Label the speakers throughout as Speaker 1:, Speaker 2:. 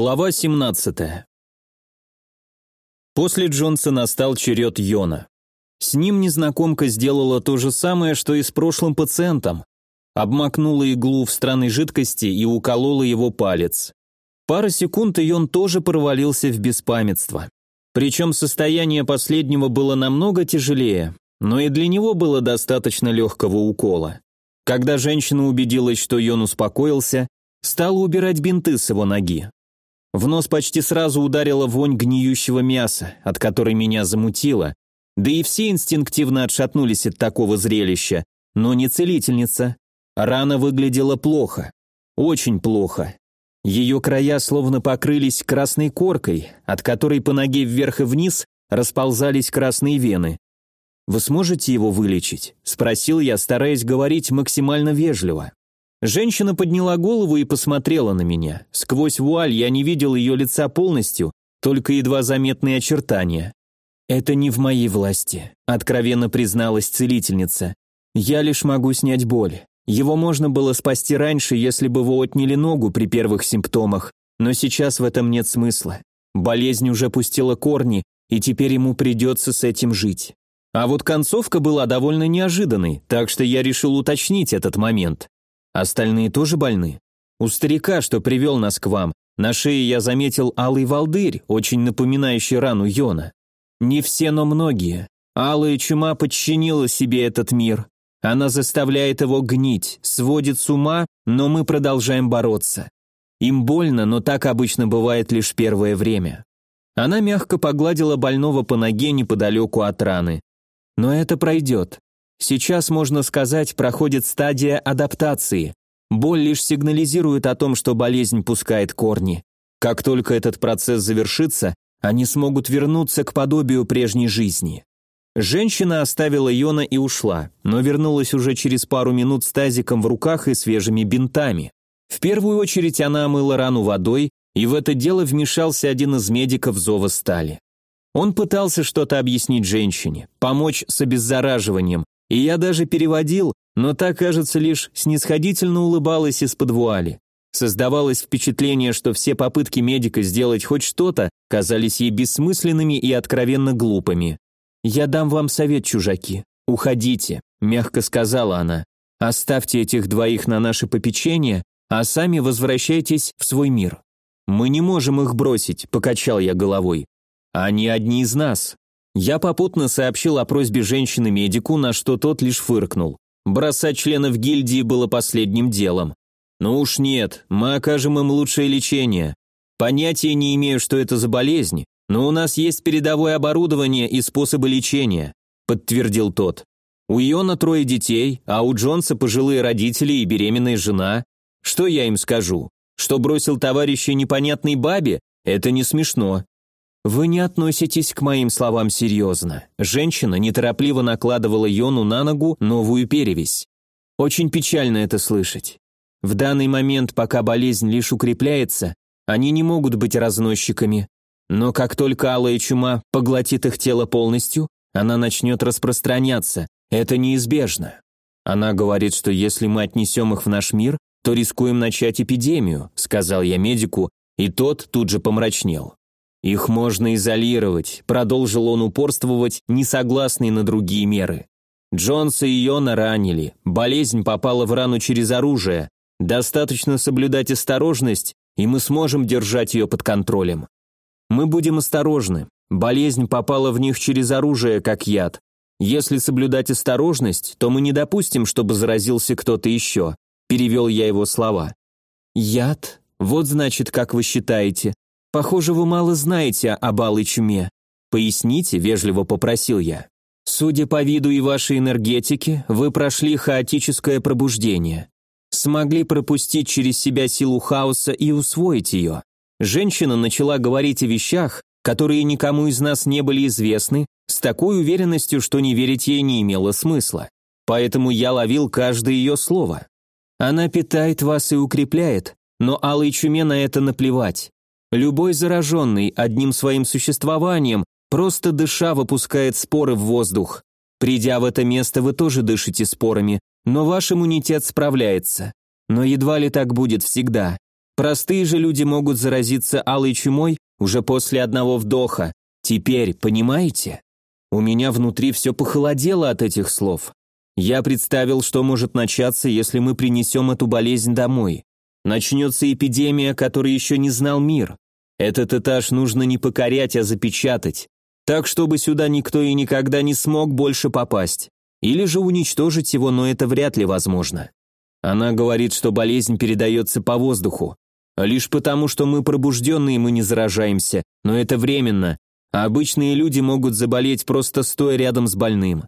Speaker 1: Глава 17. После Джонса настал черед Йона. С ним незнакомка сделала то же самое, что и с прошлым пациентом. Обмакнула иглу в странной жидкости и уколола его палец. Пара секунд, и он тоже провалился в беспамятство. Причем состояние последнего было намного тяжелее, но и для него было достаточно легкого укола. Когда женщина убедилась, что Йон успокоился, стала убирать бинты с его ноги. В нос почти сразу ударила вонь гниющего мяса, от которой меня замутило, да и все инстинктивно отшатнулись от такого зрелища, но не целительница. Рана выглядела плохо, очень плохо. Ее края словно покрылись красной коркой, от которой по ноге вверх и вниз расползались красные вены. «Вы сможете его вылечить?» – спросил я, стараясь говорить максимально вежливо. Женщина подняла голову и посмотрела на меня. Сквозь вуаль я не видел ее лица полностью, только едва заметные очертания. «Это не в моей власти», — откровенно призналась целительница. «Я лишь могу снять боль. Его можно было спасти раньше, если бы вы отняли ногу при первых симптомах, но сейчас в этом нет смысла. Болезнь уже пустила корни, и теперь ему придется с этим жить». А вот концовка была довольно неожиданной, так что я решил уточнить этот момент. Остальные тоже больны? У старика, что привел нас к вам, на шее я заметил алый волдырь, очень напоминающий рану Йона. Не все, но многие. Алая чума подчинила себе этот мир. Она заставляет его гнить, сводит с ума, но мы продолжаем бороться. Им больно, но так обычно бывает лишь первое время. Она мягко погладила больного по ноге неподалеку от раны. Но это пройдет. Сейчас, можно сказать, проходит стадия адаптации. Боль лишь сигнализирует о том, что болезнь пускает корни. Как только этот процесс завершится, они смогут вернуться к подобию прежней жизни. Женщина оставила Йона и ушла, но вернулась уже через пару минут с тазиком в руках и свежими бинтами. В первую очередь она омыла рану водой, и в это дело вмешался один из медиков зова стали. Он пытался что-то объяснить женщине, помочь с обеззараживанием, и я даже переводил, но та, кажется, лишь снисходительно улыбалась из-под вуали. Создавалось впечатление, что все попытки медика сделать хоть что-то казались ей бессмысленными и откровенно глупыми. «Я дам вам совет, чужаки. Уходите», — мягко сказала она. «Оставьте этих двоих на наше попечение, а сами возвращайтесь в свой мир». «Мы не можем их бросить», — покачал я головой. «Они одни из нас. Я попутно сообщил о просьбе женщины медику, на что тот лишь фыркнул. Бросать членов гильдии было последним делом. Ну уж нет, мы окажем им лучшее лечение. Понятия не имею, что это за болезнь, но у нас есть передовое оборудование и способы лечения, подтвердил тот. У Иона трое детей, а у Джонса пожилые родители и беременная жена. Что я им скажу? Что бросил товарища непонятной бабе? Это не смешно. «Вы не относитесь к моим словам серьезно». Женщина неторопливо накладывала Йону на ногу новую перевязь. Очень печально это слышать. В данный момент, пока болезнь лишь укрепляется, они не могут быть разносчиками. Но как только алая чума поглотит их тело полностью, она начнет распространяться. Это неизбежно. Она говорит, что если мы отнесем их в наш мир, то рискуем начать эпидемию, сказал я медику, и тот тут же помрачнел. Их можно изолировать, продолжил он упорствовать, не согласный на другие меры. Джонса и Йона ранили, болезнь попала в рану через оружие, достаточно соблюдать осторожность, и мы сможем держать ее под контролем. Мы будем осторожны, болезнь попала в них через оружие, как яд. Если соблюдать осторожность, то мы не допустим, чтобы заразился кто-то еще, перевел я его слова. Яд? Вот значит, как вы считаете, Похоже, вы мало знаете об алой чуме. Поясните, вежливо попросил я. Судя по виду и вашей энергетике, вы прошли хаотическое пробуждение. Смогли пропустить через себя силу хаоса и усвоить ее. Женщина начала говорить о вещах, которые никому из нас не были известны, с такой уверенностью, что не верить ей не имело смысла. Поэтому я ловил каждое ее слово. Она питает вас и укрепляет, но алой чуме на это наплевать. Любой зараженный одним своим существованием, просто дыша, выпускает споры в воздух. Придя в это место, вы тоже дышите спорами, но ваш иммунитет справляется. Но едва ли так будет всегда. Простые же люди могут заразиться алой чумой уже после одного вдоха. Теперь, понимаете? У меня внутри все похолодело от этих слов. Я представил, что может начаться, если мы принесем эту болезнь домой. Начнется эпидемия, которой еще не знал мир. Этот этаж нужно не покорять, а запечатать. Так, чтобы сюда никто и никогда не смог больше попасть. Или же уничтожить его, но это вряд ли возможно. Она говорит, что болезнь передается по воздуху. Лишь потому, что мы пробужденные, мы не заражаемся, но это временно, а обычные люди могут заболеть просто стоя рядом с больным.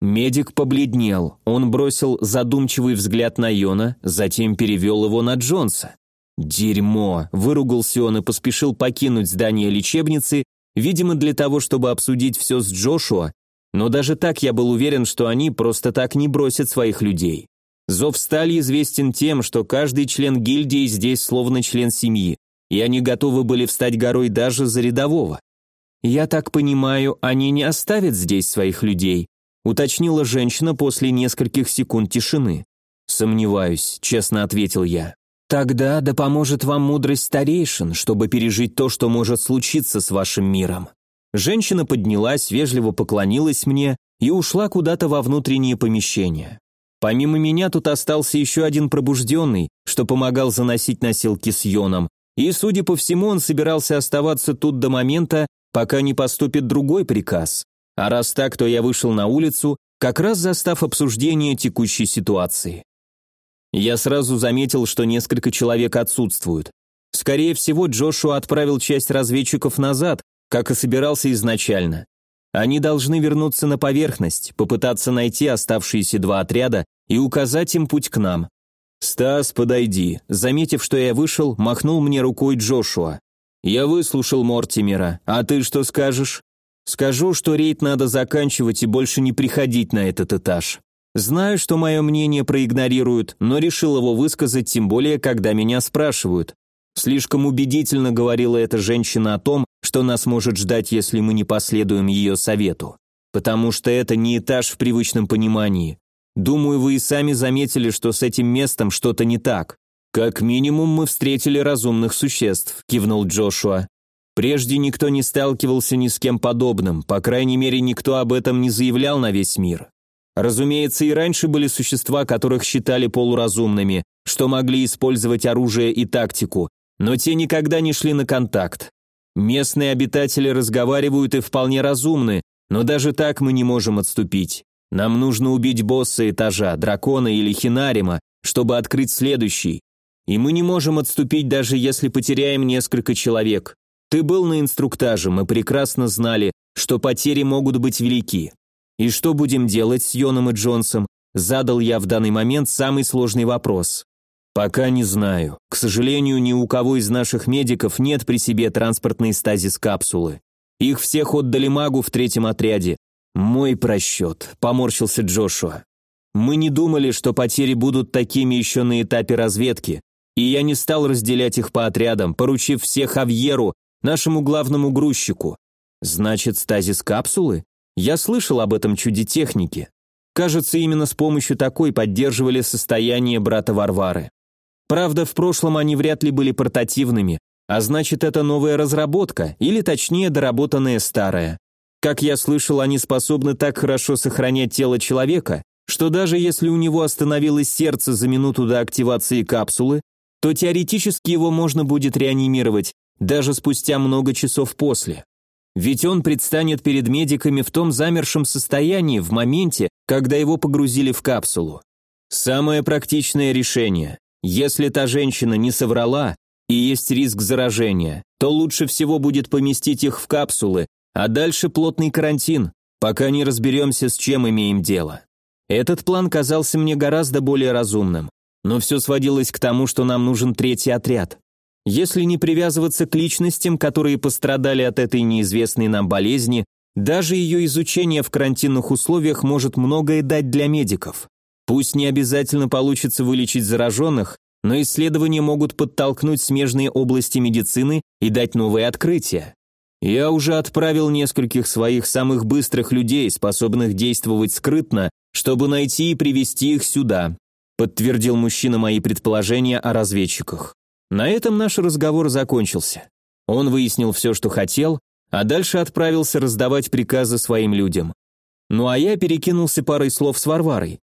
Speaker 1: Медик побледнел, он бросил задумчивый взгляд на Йона, затем перевел его на Джонса. «Дерьмо!» – выругался он и поспешил покинуть здание лечебницы, видимо, для того, чтобы обсудить все с Джошуа, но даже так я был уверен, что они просто так не бросят своих людей. Зов стали известен тем, что каждый член гильдии здесь словно член семьи, и они готовы были встать горой даже за рядового. «Я так понимаю, они не оставят здесь своих людей», уточнила женщина после нескольких секунд тишины. «Сомневаюсь», — честно ответил я. «Тогда да поможет вам мудрость старейшин, чтобы пережить то, что может случиться с вашим миром». Женщина поднялась, вежливо поклонилась мне и ушла куда-то во внутреннее помещение. Помимо меня тут остался еще один пробужденный, что помогал заносить носилки с Йоном, и, судя по всему, он собирался оставаться тут до момента, пока не поступит другой приказ. А раз так, то я вышел на улицу, как раз застав обсуждение текущей ситуации. Я сразу заметил, что несколько человек отсутствуют. Скорее всего, Джошуа отправил часть разведчиков назад, как и собирался изначально. Они должны вернуться на поверхность, попытаться найти оставшиеся два отряда и указать им путь к нам. «Стас, подойди», заметив, что я вышел, махнул мне рукой Джошуа. «Я выслушал Мортимера, а ты что скажешь?» «Скажу, что рейд надо заканчивать и больше не приходить на этот этаж. Знаю, что мое мнение проигнорируют, но решил его высказать, тем более, когда меня спрашивают. Слишком убедительно говорила эта женщина о том, что нас может ждать, если мы не последуем ее совету. Потому что это не этаж в привычном понимании. Думаю, вы и сами заметили, что с этим местом что-то не так. Как минимум мы встретили разумных существ, кивнул Джошуа. Прежде никто не сталкивался ни с кем подобным, по крайней мере, никто об этом не заявлял на весь мир. Разумеется, и раньше были существа, которых считали полуразумными, что могли использовать оружие и тактику, но те никогда не шли на контакт. Местные обитатели разговаривают и вполне разумны, но даже так мы не можем отступить. Нам нужно убить босса этажа, дракона или хинарима, чтобы открыть следующий. И мы не можем отступить, даже если потеряем несколько человек. Ты был на инструктаже, мы прекрасно знали, что потери могут быть велики. И что будем делать с Йоном и Джонсом? Задал я в данный момент самый сложный вопрос. Пока не знаю. К сожалению, ни у кого из наших медиков нет при себе транспортной стазис-капсулы. Их всех отдали магу в третьем отряде. Мой просчет, поморщился Джошуа. Мы не думали, что потери будут такими еще на этапе разведки, и я не стал разделять их по отрядам, поручив всех Авьеру, нашему главному грузчику. Значит, стазис капсулы? Я слышал об этом чуде техники. Кажется, именно с помощью такой поддерживали состояние брата Варвары. Правда, в прошлом они вряд ли были портативными, а значит, это новая разработка, или точнее, доработанная старая. Как я слышал, они способны так хорошо сохранять тело человека, что даже если у него остановилось сердце за минуту до активации капсулы, то теоретически его можно будет реанимировать даже спустя много часов после. Ведь он предстанет перед медиками в том замершем состоянии в моменте, когда его погрузили в капсулу. Самое практичное решение. Если та женщина не соврала и есть риск заражения, то лучше всего будет поместить их в капсулы, а дальше плотный карантин, пока не разберемся, с чем имеем дело. Этот план казался мне гораздо более разумным, но все сводилось к тому, что нам нужен третий отряд. Если не привязываться к личностям, которые пострадали от этой неизвестной нам болезни, даже ее изучение в карантинных условиях может многое дать для медиков. Пусть не обязательно получится вылечить зараженных, но исследования могут подтолкнуть смежные области медицины и дать новые открытия. Я уже отправил нескольких своих самых быстрых людей, способных действовать скрытно, чтобы найти и привести их сюда, подтвердил мужчина мои предположения о разведчиках. На этом наш разговор закончился. Он выяснил все, что хотел, а дальше отправился раздавать приказы своим людям. Ну а я перекинулся парой слов с Варварой.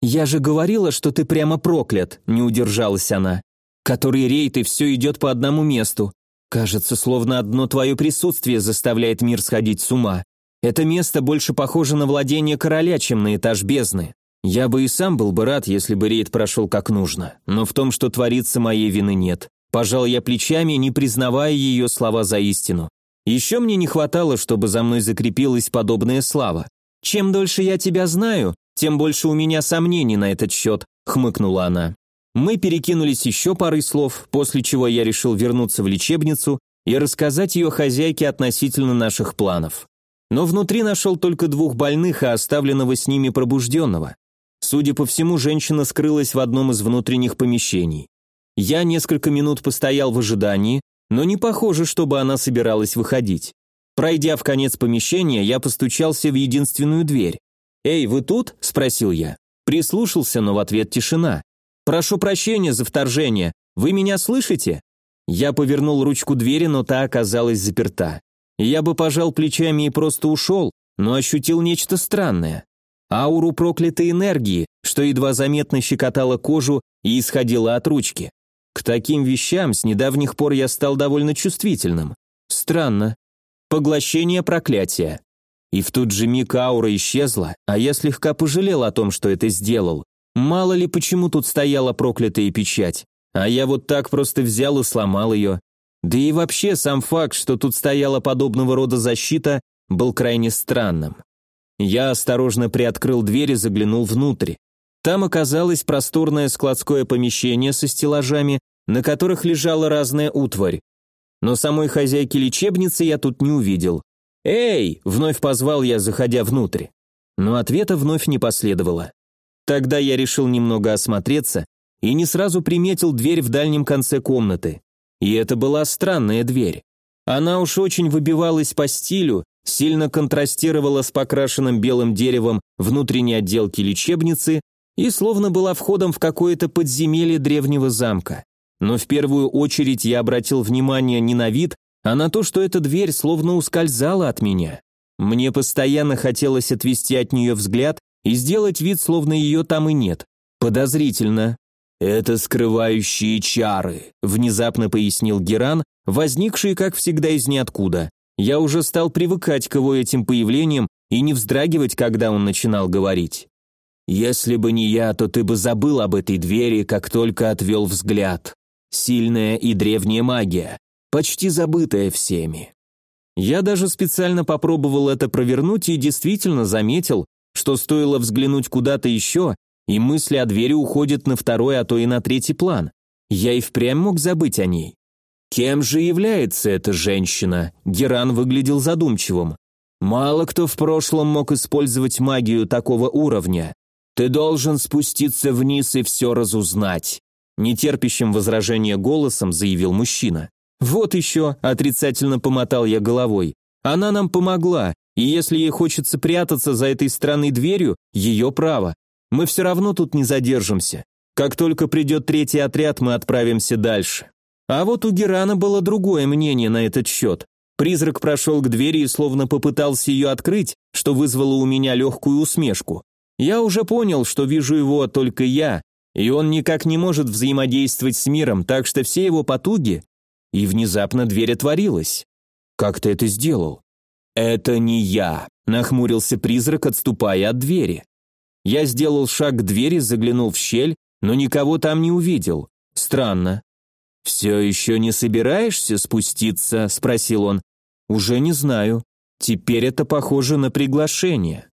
Speaker 1: «Я же говорила, что ты прямо проклят», — не удержалась она. «Который рейд, и все идет по одному месту. Кажется, словно одно твое присутствие заставляет мир сходить с ума. Это место больше похоже на владение короля, чем на этаж бездны. Я бы и сам был бы рад, если бы рейд прошел как нужно, но в том, что творится, моей вины нет. Пожал я плечами, не признавая ее слова за истину. Еще мне не хватало, чтобы за мной закрепилась подобная слава. «Чем дольше я тебя знаю, тем больше у меня сомнений на этот счет», — хмыкнула она. Мы перекинулись еще парой слов, после чего я решил вернуться в лечебницу и рассказать ее хозяйке относительно наших планов. Но внутри нашел только двух больных, а оставленного с ними пробужденного. Судя по всему, женщина скрылась в одном из внутренних помещений. Я несколько минут постоял в ожидании, но не похоже, чтобы она собиралась выходить. Пройдя в конец помещения, я постучался в единственную дверь. «Эй, вы тут?» – спросил я. Прислушался, но в ответ тишина. «Прошу прощения за вторжение. Вы меня слышите?» Я повернул ручку двери, но та оказалась заперта. Я бы пожал плечами и просто ушел, но ощутил нечто странное. Ауру проклятой энергии, что едва заметно щекотала кожу и исходила от ручки. К таким вещам с недавних пор я стал довольно чувствительным. Странно. Поглощение проклятия. И в тот же миг аура исчезла, а я слегка пожалел о том, что это сделал. Мало ли почему тут стояла проклятая печать, а я вот так просто взял и сломал ее. Да и вообще сам факт, что тут стояла подобного рода защита, был крайне странным. Я осторожно приоткрыл дверь и заглянул внутрь. Там оказалось просторное складское помещение со стеллажами, на которых лежала разная утварь. Но самой хозяйки лечебницы я тут не увидел. «Эй!» – вновь позвал я, заходя внутрь. Но ответа вновь не последовало. Тогда я решил немного осмотреться и не сразу приметил дверь в дальнем конце комнаты. И это была странная дверь. Она уж очень выбивалась по стилю, сильно контрастировала с покрашенным белым деревом внутренней отделки лечебницы и словно была входом в какое-то подземелье древнего замка. Но в первую очередь я обратил внимание не на вид, а на то, что эта дверь словно ускользала от меня. Мне постоянно хотелось отвести от нее взгляд и сделать вид, словно ее там и нет. Подозрительно. «Это скрывающие чары», — внезапно пояснил Геран, возникший, как всегда, из ниоткуда. Я уже стал привыкать к его этим появлениям и не вздрагивать, когда он начинал говорить. «Если бы не я, то ты бы забыл об этой двери, как только отвел взгляд. Сильная и древняя магия, почти забытая всеми». Я даже специально попробовал это провернуть и действительно заметил, что стоило взглянуть куда-то еще, и мысли о двери уходят на второй, а то и на третий план. Я и впрямь мог забыть о ней. Кем же является эта женщина? Геран выглядел задумчивым. Мало кто в прошлом мог использовать магию такого уровня. Ты должен спуститься вниз и все разузнать. Нетерпящим возражения голосом заявил мужчина. Вот еще, отрицательно помотал я головой. Она нам помогла, и если ей хочется прятаться за этой странной дверью, ее право. Мы все равно тут не задержимся. Как только придет третий отряд, мы отправимся дальше. А вот у Герана было другое мнение на этот счет. Призрак прошел к двери и словно попытался ее открыть, что вызвало у меня легкую усмешку. Я уже понял, что вижу его только я, и он никак не может взаимодействовать с миром, так что все его потуги... И внезапно дверь отворилась. «Как ты это сделал?» «Это не я», — нахмурился призрак, отступая от двери. Я сделал шаг к двери, заглянул в щель, но никого там не увидел. Странно. «Все еще не собираешься спуститься?» – спросил он. «Уже не знаю. Теперь это похоже на приглашение».